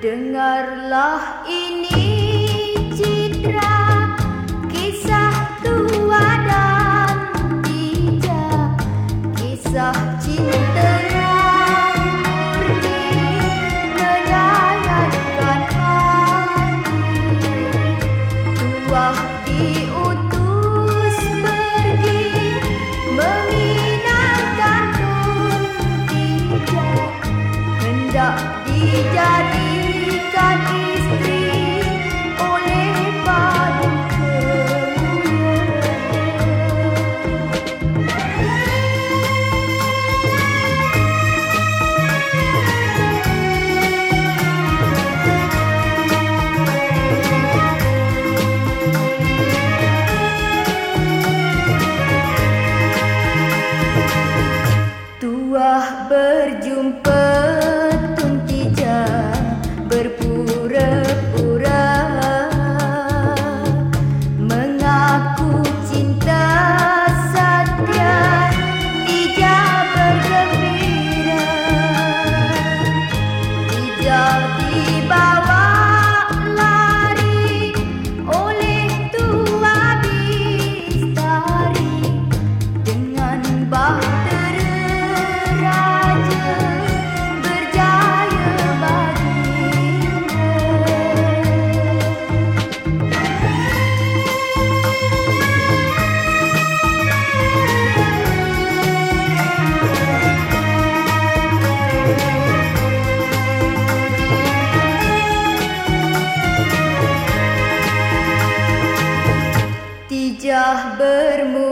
Dengarlah ini citra Kisah tua dan bijak Kisah cinta Diutus pergi Meminangkan pun tidak Hendak dijadi Thank you. Tijah bermurah